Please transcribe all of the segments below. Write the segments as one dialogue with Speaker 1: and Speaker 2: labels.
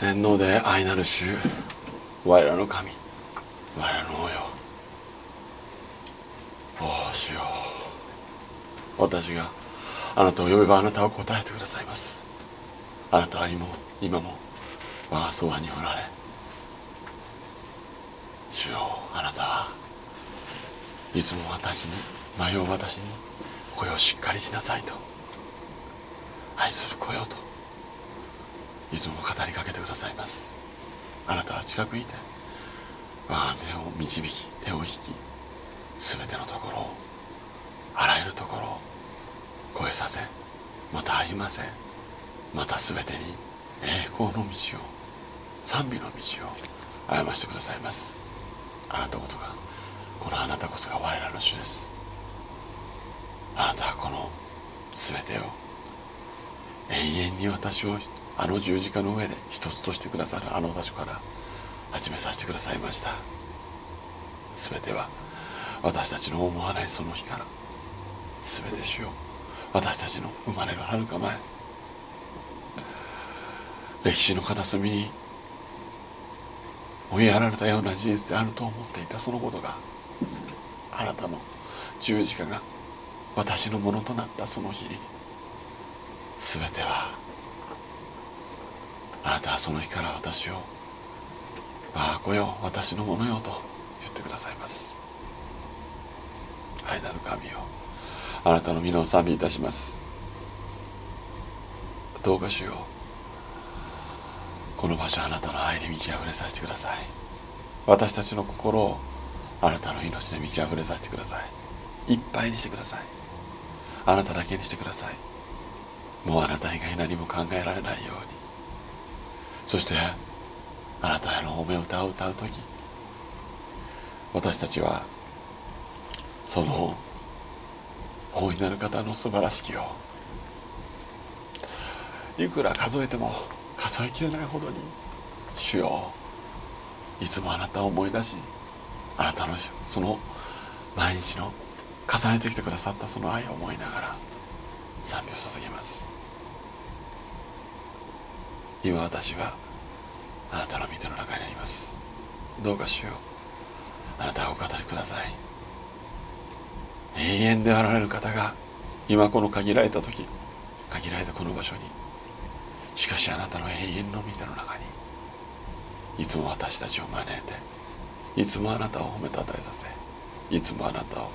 Speaker 1: 全能で愛なる主。我らの神。我らの王よ。お主よ。私があなたを呼べばあなたを答えてくださいます。あなたは今も今も我がそばにおられ。主よあなたはいつも私に迷う私に声をしっかりしなさいと。愛する声をと。いつも語りかけてくださいます。あなたは近くいて我が目を導き手を引き全てのところをあらゆるところを超えさせまた歩ませまた全てに栄光の道を賛美の道を歩ましてくださいます。あなたことがこのあなたこそが我らの主です。あなたはこの全てを永遠に私をあの十字架の上で一つとしてくださるあの場所から始めさせてくださいました。全ては私たちの思わないその日から全て主よ私たちの生まれるはるか前。歴史の片隅に追いやられたような事実であると思っていたそのことがあなたの十字架が私のものとなったその日に全てはあなたはその日から私を我が子よ私のものよと言ってくださいます。愛なる神よあなたの皆を賛美いたします。どうかしようこの場所あなたの愛に満ち溢れさせてください。私たちの心をあなたの命で満ち溢れさせてください。いっぱいにしてください。あなただけにしてください。もうあなた以外何も考えられないように。そしてあなたへの褒め歌を歌う時私たちはその大いなる方の素晴らしきをいくら数えても数えきれないほどに主よいつもあなたを思い出しあなたのその毎日の重ねてきてくださったその愛を思いながら賛美を捧げます。今私はあなたの御手の中にあります。どうかしようあなたがお語りください。永遠であられる方が今この限られた時限られたこの場所に。しかしあなたの永遠の御手の中にいつも私たちを招いていつもあなたを褒めたたえさせいつもあなたを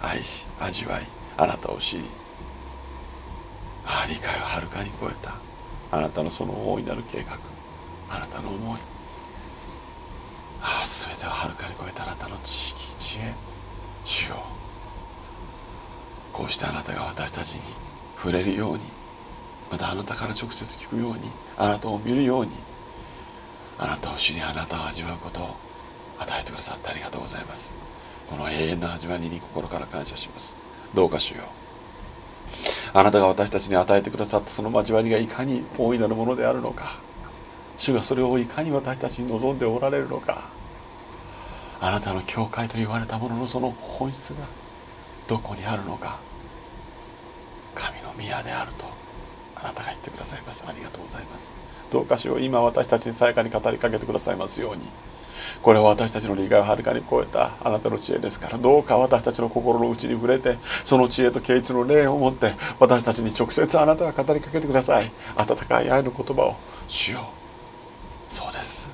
Speaker 1: 愛し味わいあなたを知りああ理解をはるかに超えた。あなたのその大いなる計画。あなたの思い。ああ全てをはるかに超えたあなたの知識知恵。主よ。こうしてあなたが私たちに触れるようにまたあなたから直接聞くようにあなたを見るようにあなたを知りあなたを味わうことを与えてくださってありがとうございます。この永遠の味わいに心から感謝します。どうかしよ。うあなたが私たちに与えてくださったその交わりがいかに大いなるものであるのか。主がそれをいかに私たちに望んでおられるのか。あなたの教会と言われたもののその本質がどこにあるのか。神の宮であると。あなたが言ってくださいます。ありがとうございます。どうかしよう今私たちにさやかに語りかけてくださいますように。これは私たちの理解をはるかに超えたあなたの知恵ですからどうか私たちの心の内に触れてその知恵と啓示の霊を持って私たちに直接あなたが語りかけてください。温かい愛の言葉を主よ。うそうです。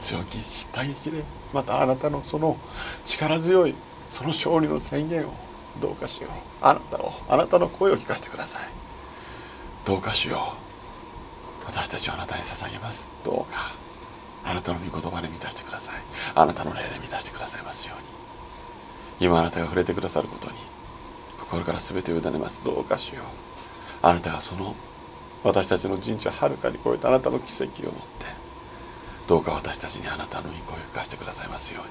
Speaker 1: 強気知った激励またあなたのその力強いその勝利の宣言をどうかしよう。あなたをあなたの声を聞かせてください。どうかしよう。私たちはあなたに捧げます。どうか。あなたの御言葉で満たしてください。あなたの霊で満たしてくださいますように。今あなたが触れてくださることに心から全てを委ねますどうかしよう。あなたがその私たちの人知をはるかに超えたあなたの奇跡を持ってどうか私たちにあなたの御声を聞かせてくださいますよう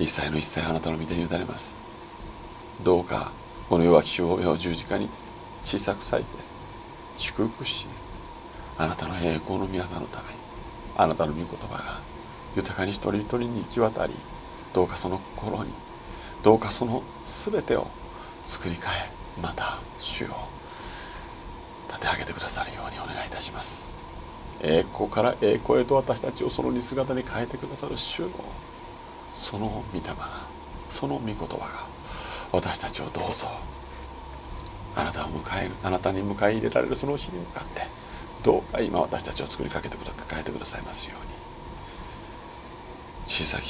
Speaker 1: に。一切の一切あなたの御手に委ねます。どうかこの弱き主を十字架に小さく裂いて祝福しあなたの栄光の皆さんのために。あなたの御言葉が豊かに一人一人に行き渡りどうかその心にどうかその全てを作り変えまた主を立て上げてくださるようにお願いいたします。栄光から栄光へと私たちをその似姿に変えてくださる主のその御霊がその御言葉が私たちをどうぞあなたを迎えるあなたに迎え入れられるその日に向かってどうか今私たちを作りかけてくだ変えてくださいますように。小さき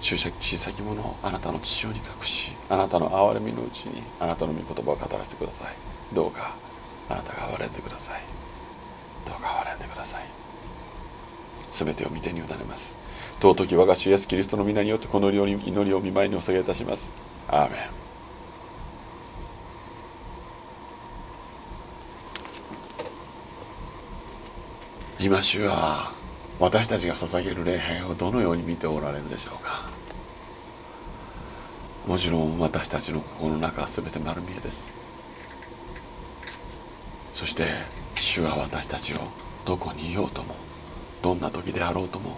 Speaker 1: 主小さき小さきものをあなたの父親に隠しあなたの憐れみのうちにあなたの御言葉を語らせてください。どうかあなたが憐れんでください。どうか憐れんでください。全てを見てに委ねます尊き我が主イエスキリストの皆によってこのように祈りを見舞いにお下げいたします。アーメン。今主は私たちが捧げる礼拝をどのように見ておられるでしょうか。もちろん私たちの心の中は全て丸見えです。そして主は私たちをどこにいようともどんな時であろうとも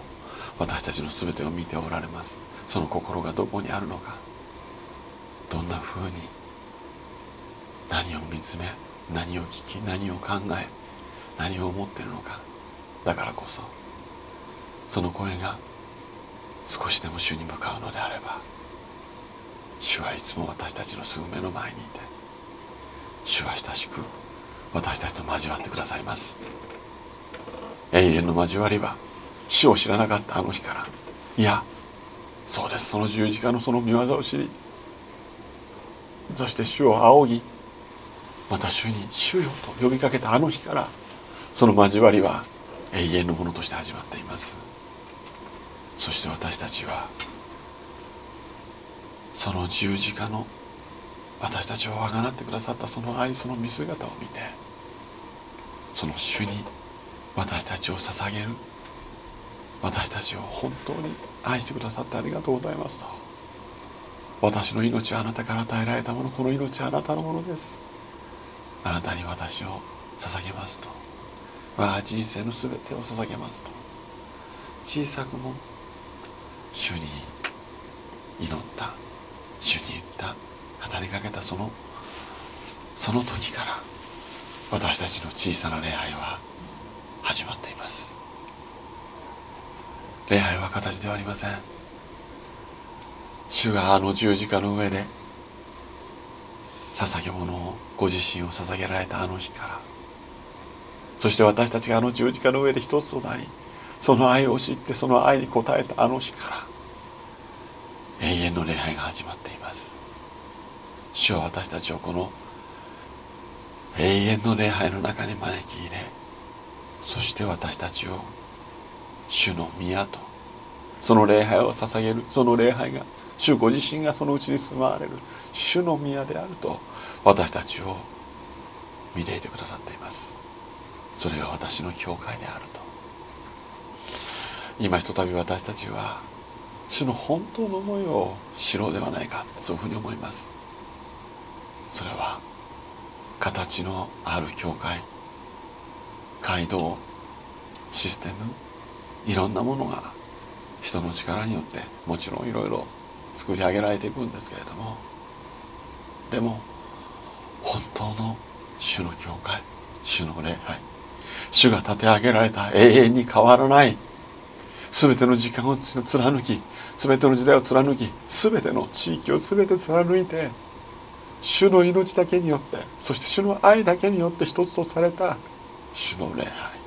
Speaker 1: 私たちの全てを見ておられます。その心がどこにあるのかどんなふうに何を見つめ何を聞き何を考え何を思っているのか。だからこそその声が少しでも主に向かうのであれば主はいつも私たちのすぐ目の前にいて主は親しく私たちと交わってくださいます。永遠の交わりは死を知らなかったあの日からいやそうですその十字架のその見業を知りそして主を仰ぎまた主に「主よ」と呼びかけたあの日からその交わりは永遠のものとして始まっています。そして私たちはその十字架の私たちをあがなってくださったその愛その見姿を見てその主に私たちを捧げる私たちを本当に愛してくださってありがとうございますと。私の命はあなたから与えられたものこの命はあなたのものです。あなたに私を捧げますと。我が人生の全てを捧げますと。小さくも主に祈った。主に言った。語りかけたそのその時から私たちの小さな礼拝は始まっています。礼拝は形ではありません。主があの十字架の上で捧げ物をご自身を捧げられたあの日からそして私たちがあの十字架の上で一つとなりその愛を知ってその愛に応えたあの日から永遠の礼拝が始まっています。主は私たちをこの永遠の礼拝の中に招き入れそして私たちを主の宮とその礼拝を捧げるその礼拝が主ご自身がそのうちに住まわれる主の宮であると私たちを見ていてくださっています。それが私の教会であると。今ひとたび私たちは主の本当の思いを知ろうではないかそういうふうに思います。それは形のある教会街道システムいろんなものが人の力によってもちろんいろいろ作り上げられていくんですけれどもでも本当の主の教会主の礼拝主が立て上げられた永遠に変わらない。全ての時間を貫き全ての時代を貫き全ての地域を全て貫いて主の命だけによってそして主の愛だけによって一つとされた主の礼拝。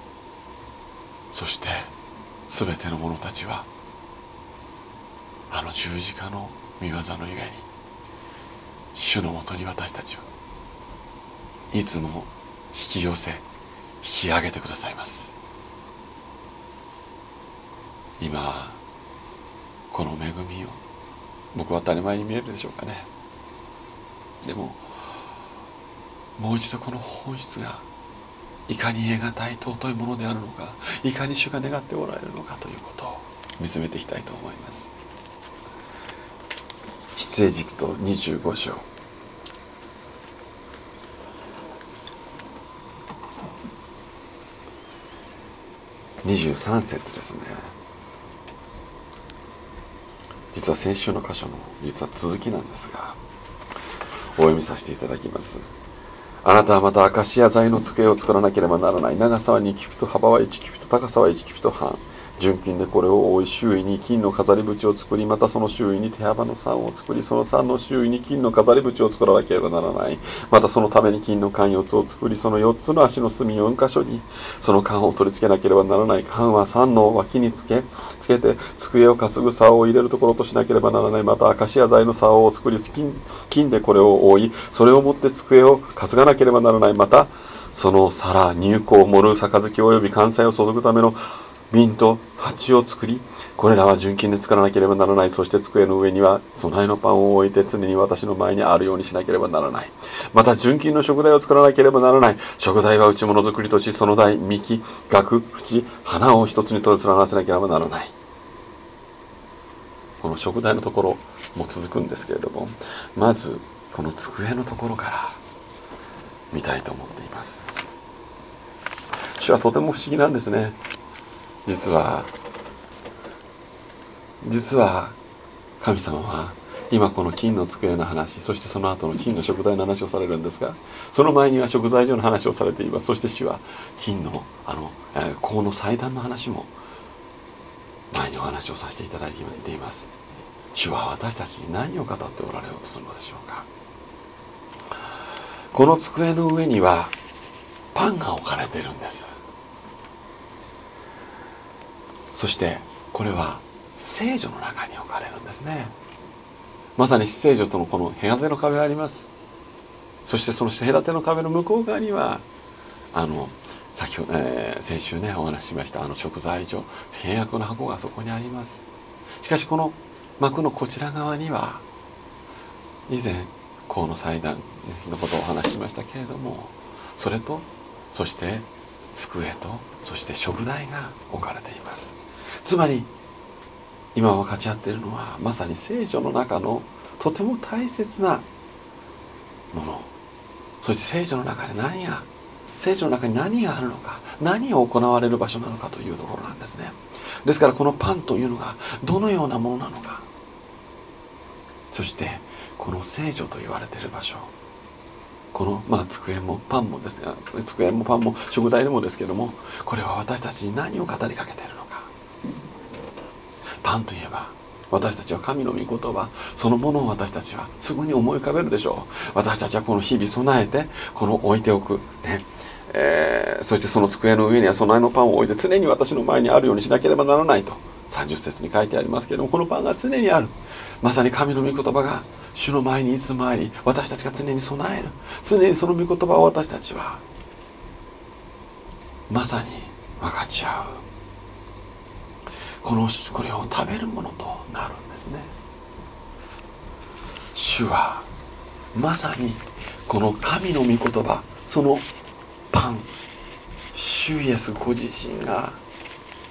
Speaker 1: そして全ての者たちはあの十字架の御業のゆえに主のもとに私たちはいつも引き寄せ引き上げてくださいます。今この恵みを僕は当たり前に見えるでしょうかね。でももう一度この本質がいかに得難い尊いものであるのかいかに主が願っておられるのかということを見つめていきたいと思います。出エジプト25章。23節ですね。実は先週の箇所の実は続きなんですがお読みさせていただきます。あなたはまたアカシア材の机を作らなければならない。長さは2キュピト幅は1キュピト高さは1キュピト半。純金でこれを覆い周囲に金の飾り縁を作りまたその周囲に手幅の3を作りその3の周囲に金の飾り縁を作らなければならない。またそのために金の缶4つを作りその4つの足の隅4箇所にその缶を取り付けなければならない。缶は3の脇につけつけて机を担ぐ竿を入れるところとしなければならない。またアカシア材の竿を作り金金でこれを覆いそれを持って机を担がなければならない。またその皿入香盛る杯及び関西を注ぐための瓶と鉢を作りこれらは純金で作らなければならない。そして机の上には備えのパンを置いて常に私の前にあるようにしなければならない。また純金の食材を作らなければならない。食材は内物作りとしその台幹額縁花を一つに取り連なせなければならない。この食材のところも続くんですけれどもまずこの机のところから見たいと思っています。主はとても不思議なんですね。実は実は神様は今この金の机の話そしてその後の金の食材の話をされるんですがその前には食材所の話をされています。そして主は金のあの、えー、の祭壇の話も前にお話をさせていただいています。主は私たちに何を語っておられようとするのでしょうか。この机の上にはパンが置かれているんです。そしてこれは聖女の中に置かれるんですね。まさに聖女とのこの隔ての壁があります。そしてその隔ての壁の向こう側にはあの先ほど、えー、先週ねお話ししましたあの食材所契約の箱がそこにあります。しかしこの幕のこちら側には以前河野祭壇のことをお話ししましたけれどもそれとそして机とそして食材が置かれています。つまり今分かち合っているのはまさに聖書の中のとても大切なもの。そして聖書の中で何が聖書の中に何があるのか何を行われる場所なのかというところなんですね。ですからこのパンというのがどのようなものなのか。そしてこの聖女と言われている場所。この、まあ、机もパンもですが机もパンも食材でもですけどもこれは私たちに何を語りかけているのか。パンといえば私たちは神の御言葉そのものを私たちはすぐに思い浮かべるでしょう。私たちはこの日々備えてこの置いておくね。えー、そしてその机の上には備えのパンを置いて常に私の前にあるようにしなければならないと。30節に書いてありますけれどもこのパンが常にある。まさに神の御言葉が主の前にいつもあり私たちが常に備える。常にその御言葉を私たちはまさに分かち合う。このこれを食べるものとなるんですね。主はまさにこの神の御言葉そのパン。主イエスご自身が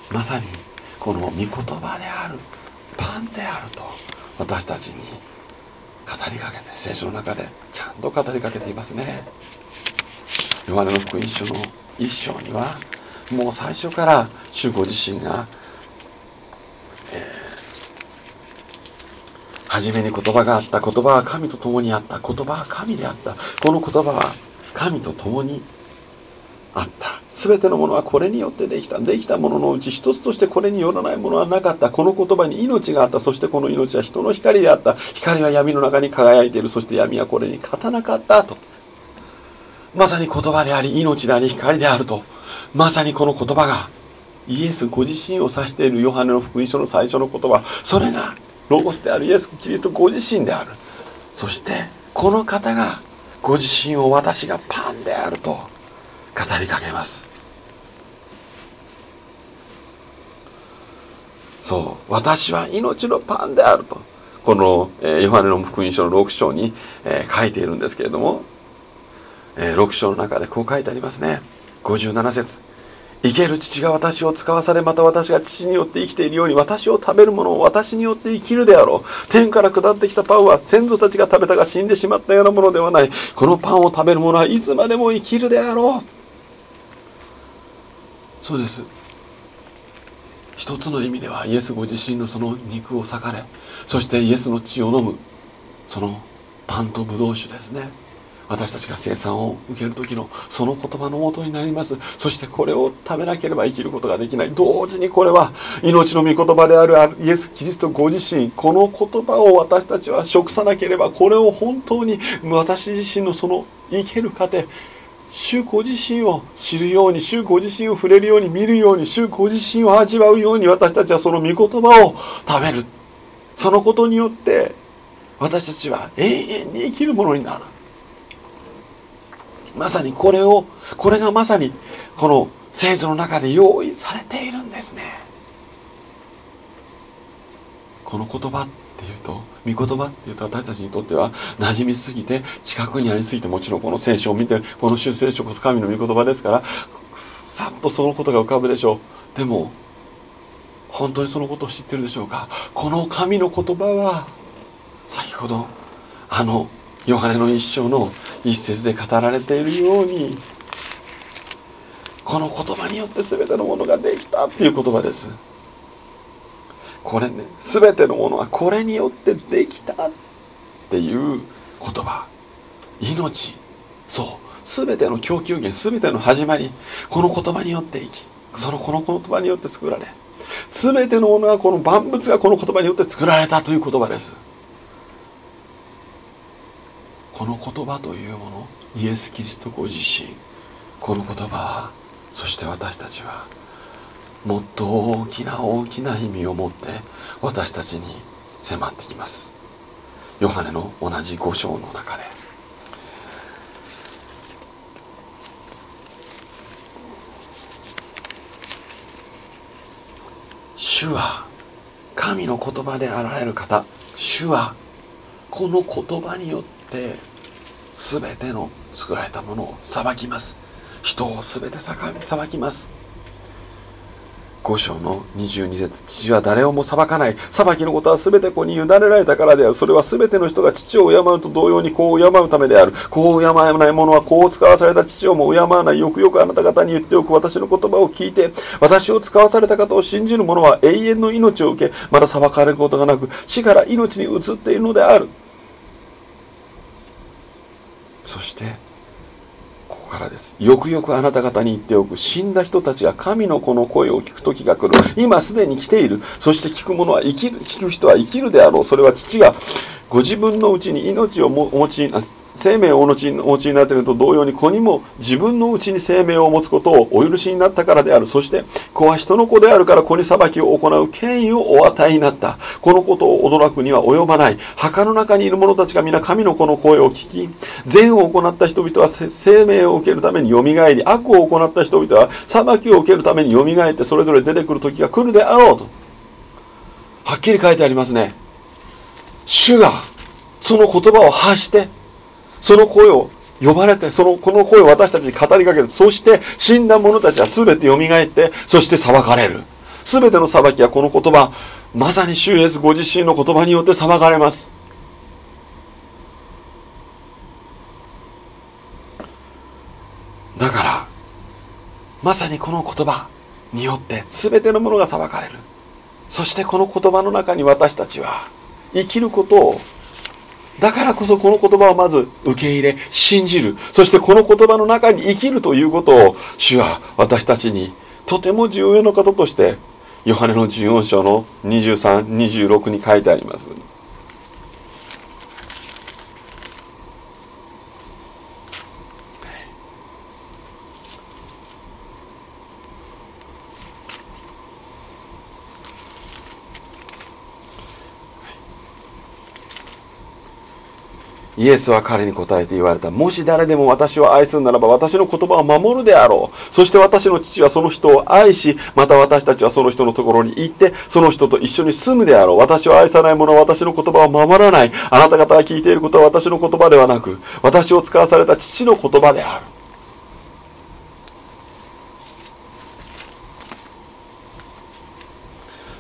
Speaker 1: まさにこの御言葉であるパンであると私たちに語りかけて聖書の中でちゃんと語りかけていますね。ヨハネの福音書の一章にはもう最初から主ご自身が初めに言葉があった言葉は神と共にあった言葉は神であった。この言葉は神と共にあった。全てのものはこれによってできた。できたもののうち一つとしてこれによらないものはなかった。この言葉に命があった。そしてこの命は人の光であった。光は闇の中に輝いている。そして闇はこれに勝たなかったと。まさに言葉であり命であり光であると。まさにこの言葉がイエスご自身を指しているヨハネの福音書の最初の言葉。それがロゴスであるイエス・キリストご自身である。そしてこの方がご自身を私がパンであると語りかけます。そう私は命のパンであると。この、え、ヨハネの福音書の6章に、え、書いているんですけれども、え、6章の中でこう書いてありますね。57節。生ける父が私を使わされまた私が父によって生きているように私を食べる者を私によって生きるであろう。天から下ってきたパンは先祖たちが食べたが死んでしまったようなものではない。このパンを食べる者はいつまでも生きるであろう。そうです。一つの意味ではイエスご自身のその肉を裂かれそしてイエスの血を飲むそのパンとブドウ酒ですね。私たちが生産を受ける時のその言葉のもとになります。そしてこれを食べなければ生きることができない。同時にこれは命の御言葉であるイエス・キリストご自身この言葉を私たちは食さなければこれを本当に私自身のその生ける過程主ご自身を知るように主ご自身を触れるように見るように主ご自身を味わうように私たちはその御言葉を食べる。そのことによって私たちは永遠に生きるものになる。まさにこれをこれがまさにこの聖書の中で用意されているんですね。この言葉っていうと御言葉っていうと私たちにとっては馴染みすぎて近くにありすぎてもちろんこの聖書を見てこの主聖書こそ神の御言葉ですからさっとそのことが浮かぶでしょう。でも本当にそのことを知ってるでしょうか。この神の言葉は先ほどあのヨハネの一生の一節で語られているようにこの言葉によって全てのものができたっていう言葉です。これね全てのものはこれによってできたっていう言葉。命。そう。全ての供給源全ての始まり。この言葉によって生きそのこの言葉によって作られ全てのものがこの万物がこの言葉によって作られたという言葉です。この言葉というものイエス・キリストご自身この言葉そして私たちはもっと大きな大きな意味を持って私たちに迫ってきます。ヨハネの同じ五章の中で。主は神の言葉であられる方主はこの言葉によって全ての作られたものを裁きます。人を全て裁きます。5章の22節父は誰をも裁かない。裁きのことは全て子に委ねられたからである。それは全ての人が父を敬うと同様に子を敬うためである。子を敬わない者は子を使わされた父をも敬わない。よくよくあなた方に言っておく。私の言葉を聞いて私を使わされた方を信じる者は永遠の命を受けまだ裁かれることがなく死から命に移っているのである。そしてここからです。よくよくあなた方に言っておく。死んだ人たちが神の子の声を聞く時が来る。今すでに来ている。そして聞く者は生きる聞く人は生きるであろう。それは父がご自分のうちに命をお持ちに生命をお持ちになっていると同様に子にも自分のうちに生命を持つことをお許しになったからである。そして子は人の子である。から子に裁きを行う権威をお与えになった。このことを驚くには及ばない。墓の中にいる者たちが皆神の子の声を聞き善を行った人々は生命を受けるためによみがえり悪を行った人々は裁きを受けるためによみがえってそれぞれ出てくる時が来るであろうと。はっきり書いてありますね。主がその言葉を発してその声を呼ばれて、その、この声を私たちに語りかける。そして死んだ者たちは全て蘇って、そして裁かれる。全ての裁きはこの言葉、まさに主イエスご自身の言葉によって裁かれます。だから、まさにこの言葉によって全てのものが裁かれる。そしてこの言葉の中に私たちは生きることをだからこそこの言葉をまず受け入れ、信じる。そしてこの言葉の中に生きるということを、主は私たちにとても重要な方として、ヨハネの14章の23、26に書いてあります。イエスは彼に答えて言われた。もし誰でも私を愛するならば私の言葉を守るであろう。そして私の父はその人を愛し、また私たちはその人のところに行って、その人と一緒に住むであろう。私を愛さない者は私の言葉を守らない。あなた方が聞いていることは私の言葉ではなく、私を使わされた父の言葉である。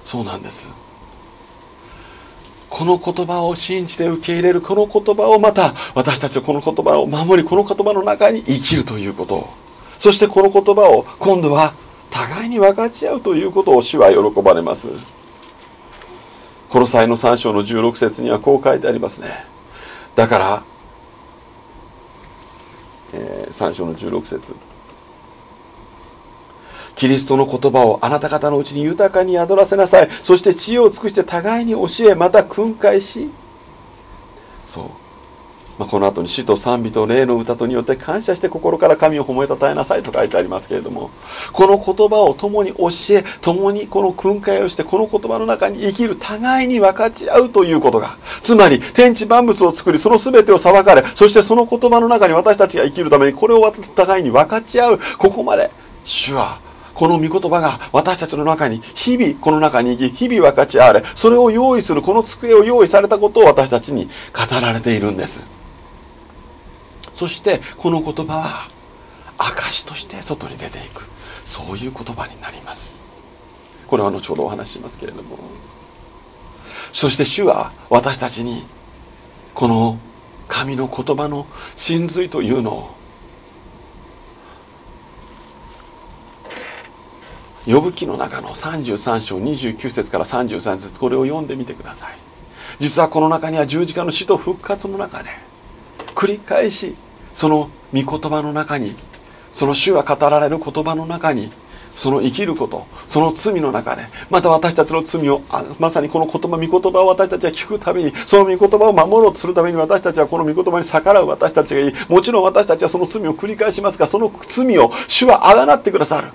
Speaker 1: そうなんです。この言葉を信じて受け入れるこの言葉をまた私たちはこの言葉を守りこの言葉の中に生きるということ。そしてこの言葉を今度は互いに分かち合うということを主は喜ばれます。この際の3章の16節にはこう書いてありますね。だから3章の16節。キリストの言葉をあなた方のうちに豊かに宿らせなさい。そして知恵を尽くして互いに教えまた訓戒し。そう。まあ、この後に死と賛美と霊の歌とによって感謝して心から神を褒めたたえなさいと書いてありますけれども。この言葉を共に教え共にこの訓戒をしてこの言葉の中に生きる互いに分かち合うということが。つまり天地万物を作りその全てを裁かれそしてその言葉の中に私たちが生きるためにこれを互いに分かち合う。ここまで主はこの御言葉が私たちの中に日々この中に生き日々分かち合われそれを用意するこの机を用意されたことを私たちに語られているんです。そしてこの言葉は証として外に出ていく。そういう言葉になります。これは後ほどお話ししますけれども。そして主は私たちにこの神の言葉の真髄というのを呼ぶ記の中の33章29節から33節これを読んでみてください。実はこの中には十字架の死と復活の中で繰り返しその御言葉の中にその主が語られる言葉の中にその生きることその罪の中でまた私たちの罪をまさにこの言葉御言葉を私たちは聞くためにその御言葉を守ろうとするために私たちはこの御言葉に逆らう私たちがいい。もちろん私たちはその罪を繰り返しますがその罪を主はあがなってくださる。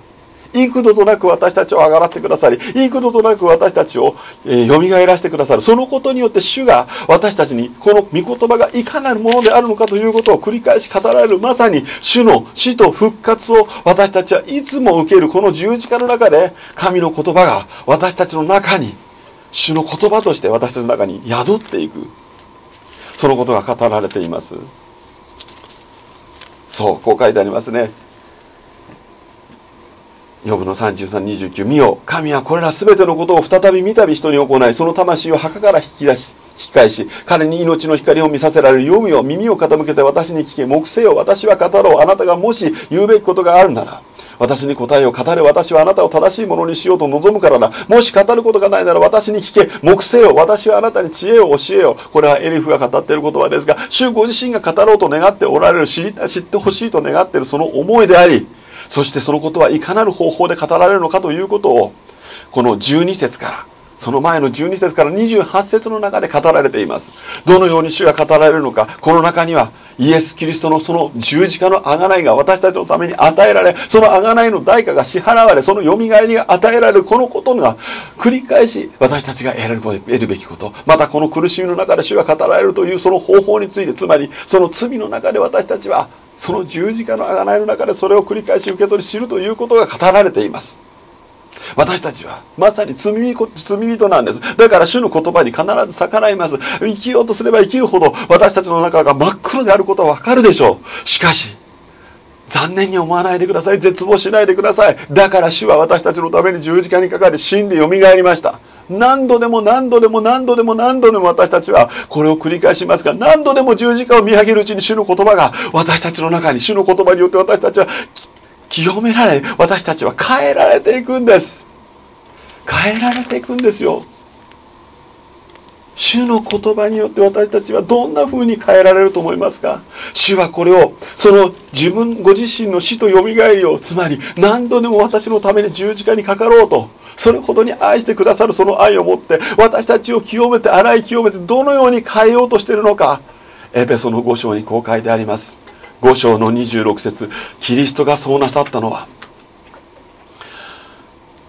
Speaker 1: 幾度となく私たちをあがらってくださり幾度となく私たちを、えー、蘇らせてくださる。そのことによって主が私たちにこの御言葉がいかなるものであるのかということを繰り返し語られる。まさに主の死と復活を私たちはいつも受ける。この十字架の中で神の言葉が私たちの中に主の言葉として私たちの中に宿っていく。そのことが語られています。そうこう書いてありますね。ヨブの3329見よ神はこれら全てのことを再び三度人に行いその魂を墓から引き出し引き返し彼に命の光を見させられる読むよ耳を傾けて私に聞け目せよ私は語ろうあなたがもし言うべきことがあるなら私に答えを語れ私はあなたを正しいものにしようと望むからだもし語ることがないなら私に聞け目せよ私はあなたに知恵を教えよう。これはエリフが語っている言葉ですが主ご自身が語ろうと願っておられる知りた知ってほしいと願っているその思いでありそしてそのことはいかなる方法で語られるのかということをこの12節からその前の12節から28節の中で語られています。どのように主が語られるのかこの中にはイエス・キリストのその十字架の贖いが私たちのために与えられその贖いの代価が支払われそのよみがえりが与えられるこのことが繰り返し私たちが得るべきこと。またこの苦しみの中で主が語られるというその方法についてつまりその罪の中で私たちはその十字架の贖いの中でそれを繰り返し受け取り知るということが語られています。私たちはまさに罪人なんです。だから主の言葉に必ず逆らいます。生きようとすれば生きるほど私たちの中が真っ黒であることはわかるでしょう。しかし残念に思わないでください。絶望しないでください。だから主は私たちのために十字架にかかり死んでよみがえりました。何度でも何度でも何度でも何度でも私たちはこれを繰り返しますが何度でも十字架を見上げるうちに主の言葉が私たちの中に主の言葉によって私たちは清められ私たちは変えられていくんです。変えられていくんですよ。主の言葉によって私たちはどんな風に変えられると思いますか？主はこれをその自分ご自身の死とよみがえりをつまり何度でも私のために十字架にかかろうとそれほどに愛してくださるその愛を持って私たちを清めて洗い清めてどのように変えようとしているのか？エペソの5章にこう書いてあります。5章の26節キリストがそうなさったのは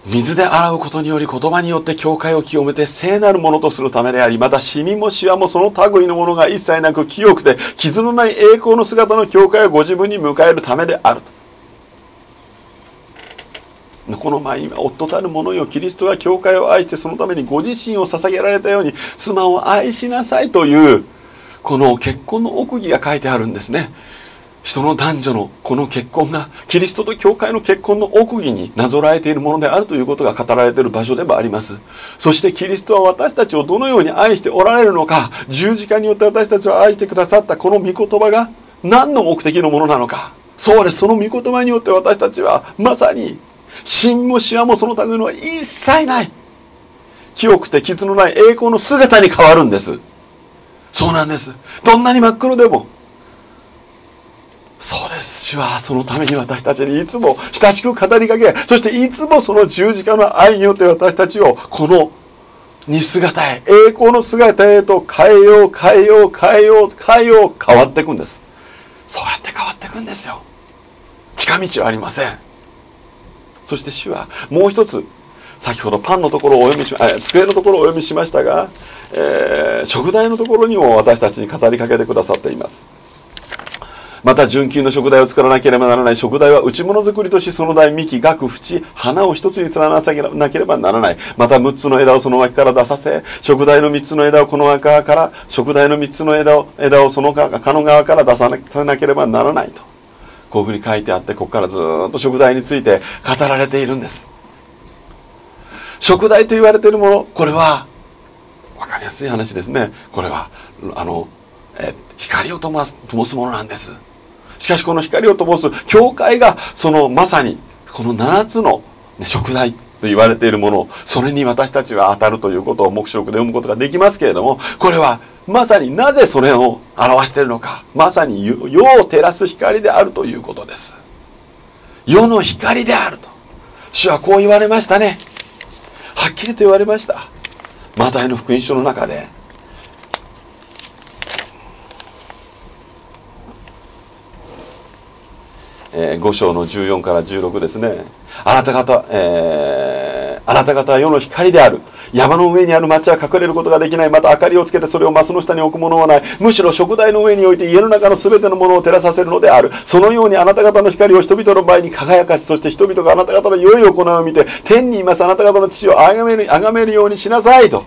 Speaker 1: 水で洗うことにより言葉によって教会を清めて聖なるものとするためでありまたシミもシワもその類のものが一切なく清くて傷のない栄光の姿の教会をご自分に迎えるためであると。この前今夫たる者よキリストが教会を愛してそのためにご自身を捧げられたように妻を愛しなさいというこの結婚の奥義が書いてあるんですね。人の男女のこの結婚がキリストと教会の結婚の奥義になぞらえているものであるということが語られている場所でもあります。そしてキリストは私たちをどのように愛しておられるのか十字架によって私たちを愛してくださったこの御言葉が何の目的のものなのか。そうです。その御言葉によって私たちはまさに真もシワもそのためのは一切ない。清くて傷のない栄光の姿に変わるんです。そうなんです。どんなに真っ黒でもそうです。主はそのために私たちにいつも親しく語りかけそしていつもその十字架の愛によって私たちをこのに姿へ栄光の姿へと変えよう変えよう変えよう変えよう変わっていくんです。そうやって変わっていくんですよ。近道はありません。そして主はもう一つ先ほどパンのところをお読みしま机のところをお読みしましたが、えー、食材のところにも私たちに語りかけてくださっています。また純金の食材を作らなければならない食材は内物作りとしその台幹額縁花を一つに連なさなければならない。また6つの枝をその脇から出させ食材の3つの枝をこの側から食材の3つの枝を枝をそのかの側から出さなければならないと。こういうふうに書いてあってここからずっと食材について語られているんです。食材と言われているものこれは分かりやすい話ですね。これはあのえ光を灯す灯すものなんです。しかしこの光を灯す教会がそのまさにこの7つの、ね、食材と言われているものそれに私たちは当たるということを黙示録で読むことができますけれどもこれはまさになぜそれを表しているのかまさに世を照らす光であるということです。世の光であると。主はこう言われましたね。はっきりと言われました。マタイの福音書の中でえー、5章の14から16ですね。あなた方、えー、あなた方は世の光である。山の上にある町は隠れることができない。また明かりをつけてそれをマスの下に置くものはない。むしろ食台の上に置いて家の中の全てのものを照らさせるのである。そのようにあなた方の光を人々の前に輝かし、そして人々があなた方の良い行いを見て、天にいますあなた方の父を崇める崇めるようにしなさいと。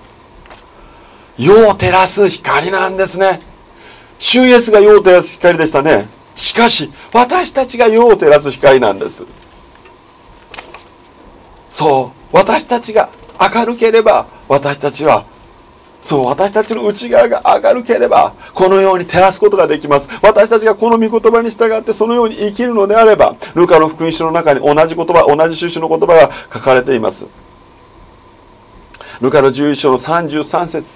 Speaker 1: 世を照らす光なんですね。主イエスが世を照らす光でしたね。しかし私たちが世を照らす光なんです。そう私たちが明るければ私たちはそう私たちの内側が明るければこのように照らすことができます。私たちがこの御言葉に従ってそのように生きるのであればルカの福音書の中に同じ言葉同じ趣旨の言葉が書かれています。ルカの11章の33節。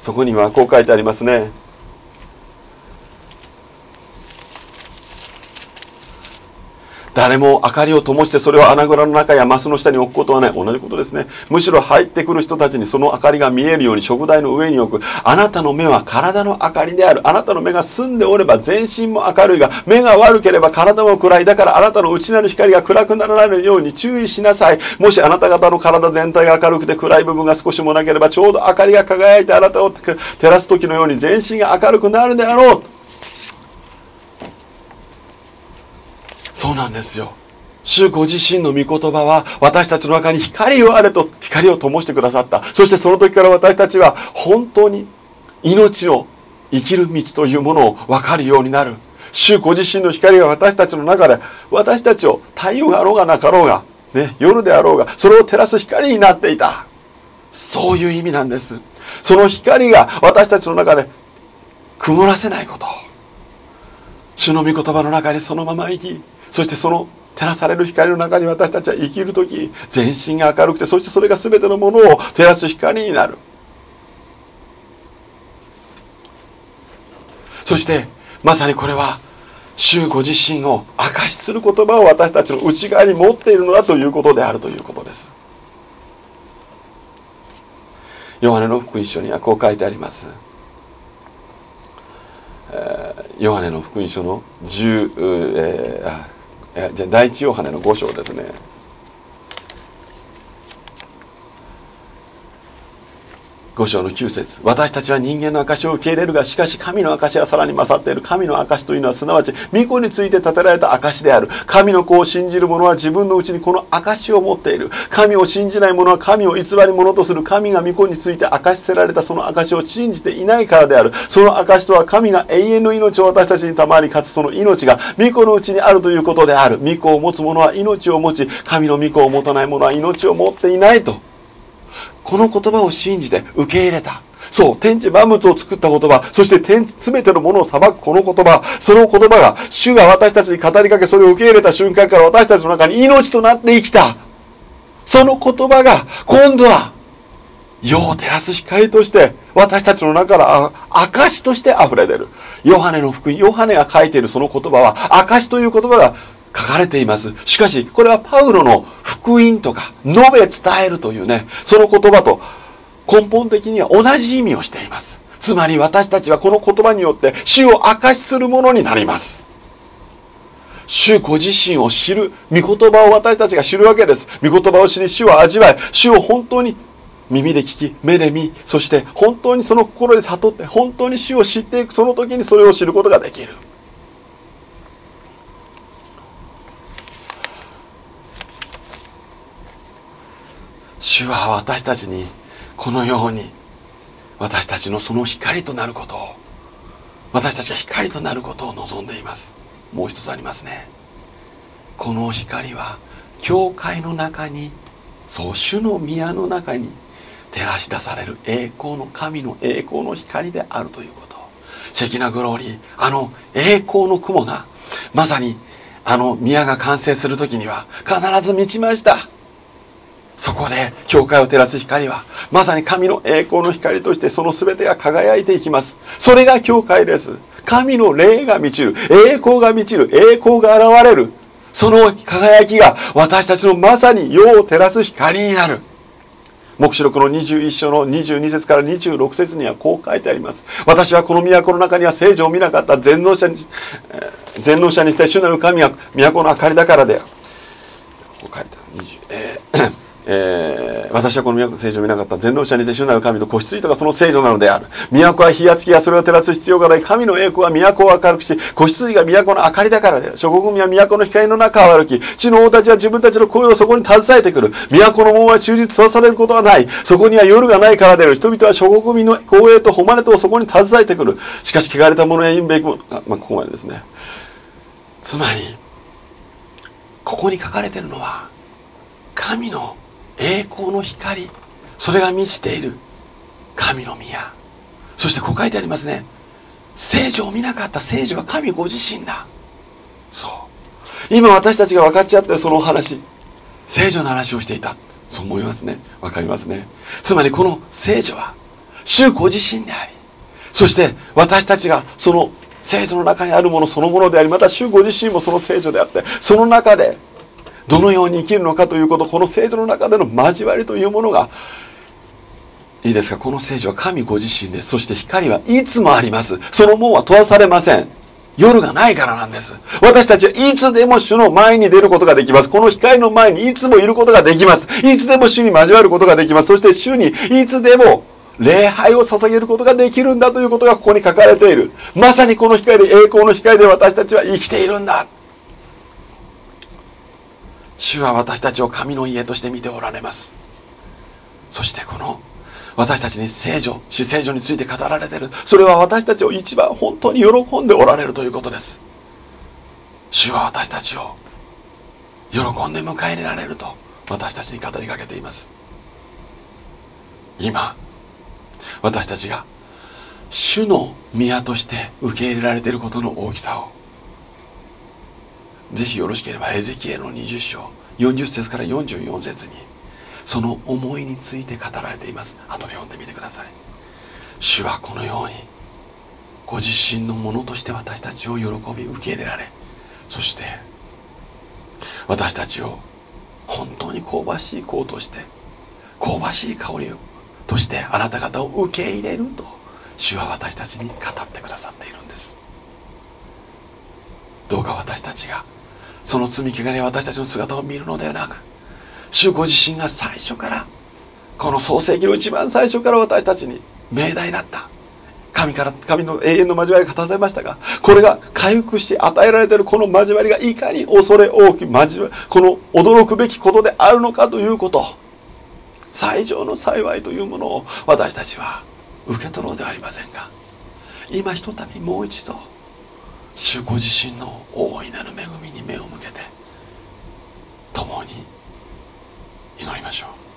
Speaker 1: そこにはこう書いてありますね。誰も明かりを灯してそれを穴蔵の中やマスの下に置くことはない。同じことですね。むしろ入ってくる人たちにその明かりが見えるように食台の上に置く。あなたの目は体の明かりである。あなたの目が澄んでおれば全身も明るいが目が悪ければ体も暗い。だからあなたの内なる光が暗くならないように注意しなさい。もしあなた方の体全体が明るくて暗い部分が少しもなければちょうど明かりが輝いてあなたを照らす時のように全身が明るくなるであろう。そうなんですよ。主ご自身の御言葉は私たちの中に光をあれと光を灯してくださった。そしてその時から私たちは本当に命を生きる道というものを分かるようになる。主ご自身の光が私たちの中で私たちを太陽があろうがなかろうが、ね、夜であろうがそれを照らす光になっていた。そういう意味なんです。その光が私たちの中で曇らせないこと。主の御言葉の中にそのまま生きそしてその照らされる光の中に私たちは生きる時全身が明るくてそしてそれが全てのものを照らす光になる。そしてまさにこれは主ご自身を証しする言葉を私たちの内側に持っているのだということであるということです。ヨハネの福音書にはこう書いてあります。ヨハネの福音書の10、えーじゃあ第一ヨハネの5章ですね。5章の9節。私たちは人間の証を受け入れるがしかし神の証はさらに勝っている。神の証というのはすなわち御子について立てられた証である。神の子を信じる者は自分のうちにこの証を持っている。神を信じない者は神を偽り者とする。神が御子について証しせられたその証を信じていないからである。その証とは神が永遠の命を私たちに賜りかつその命が御子のうちにあるということである。御子を持つ者は命を持ち神の御子を持たない者は命を持っていないと。この言葉を信じて受け入れた。そう、天地万物を作った言葉、そして天地全てのものを裁くこの言葉、その言葉が、主が私たちに語りかけ、それを受け入れた瞬間から私たちの中に命となって生きた。その言葉が、今度は、世を照らす光として私たちの中から証として溢れ出る。ヨハネの福音、ヨハネが書いているその言葉は証という言葉が書かれています。しかし、これはパウロの福音とか述べ伝えるというね、その言葉と根本的には同じ意味をしています。つまり私たちはこの言葉によって主を証しするものになります。主ご自身を知る、御言葉を私たちが知るわけです。御言葉を知り、主を味わい、主を本当に耳で聞き、目で見、そして本当にその心で悟って、本当に主を知っていく、その時にそれを知ることができる。主は私たちにこのように私たちのその光となることを私たちが光となることを望んでいます。もう一つありますね。この光は教会の中にそう主の宮の中に照らし出される栄光の神の栄光の光であるということ。関なグローリーあの栄光の雲がまさにあの宮が完成する時には必ず満ちました。そこで教会を照らす光はまさに神の栄光の光としてその全てが輝いていきますそれが教会です神の霊が満ちる栄光が満ちる栄光が現れるその輝きが私たちのまさに世を照らす光になる黙示録の21章の22節から26節にはこう書いてあります。私はこの都の中には聖女を見なかった全能者に、全能者にして主なる神は都の明かりだからだよ。こう書いてある。えーえー、私はこの都の聖女を見なかった全能者にて主なる神と子羊とかその聖女なのである。都は火や月がそれを照らす必要がない。神の栄光は都を明るくし、子羊が都の明かりだからである。諸国民は都の光の中を歩き、地の王たちは自分たちの声をそこに携えてくる。都の門は忠実さされることはない。そこには夜がないからである。人々は諸国民の光栄と誉れとそこに携えてくる。しかし汚れた者や陰べき者、まあ、ここまでですね。つまり、ここに書かれてるのは、神の栄光の光それが満ちている。神の宮。そしてこう書いてありますね。聖女を見なかった。聖女は神ご自身だ。そう。今私たちが分かっちゃってその話。聖女の話をしていた。そう思いますね。分かりますね。つまりこの聖女は主ご自身でありそして私たちがその聖女の中にあるものそのものでありまた主ご自身もその聖女であってその中でどのように生きるのかということこの聖女の中での交わりというものがいいですか？この聖女は神ご自身ですそして光はいつもあります。その門は問わされません。夜がないからなんです。私たちはいつでも主の前に出ることができます。この光の前にいつもいることができます。いつでも主に交わることができます。そして主にいつでも礼拝を捧げることができるんだということがここに書かれている。まさにこの光で栄光の光で私たちは生きているんだ。主は私たちを神の家として見ておられます。そしてこの私たちに聖女死聖女について語られている。それは私たちを一番本当に喜んでおられるということです。主は私たちを喜んで迎え入れられると私たちに語りかけています。今私たちが主の宮として受け入れられていることの大きさをぜひよろしければエゼキエの20章40節から44節にその思いについて語られています。後で読んでみてください。主はこのようにご自身のものとして私たちを喜び受け入れられそして私たちを本当に香ばしい香として香ばしい香りをとしてあなた方を受け入れると主は私たちに語ってくださっているんです。どうか私たちがその罪汚れ私たちの姿を見るのではなく主ご自身が最初からこの創世記の一番最初から私たちに命題だった。神から神の永遠の交わりが語られましたがこれが回復して与えられているこの交わりがいかに恐れ多き交わこの驚くべきことであるのかということ。最上の幸いというものを私たちは受け取ろうではありませんか今ひとたびもう一度主ご自身の大いなる恵みに目を向けて共に祈りましょう。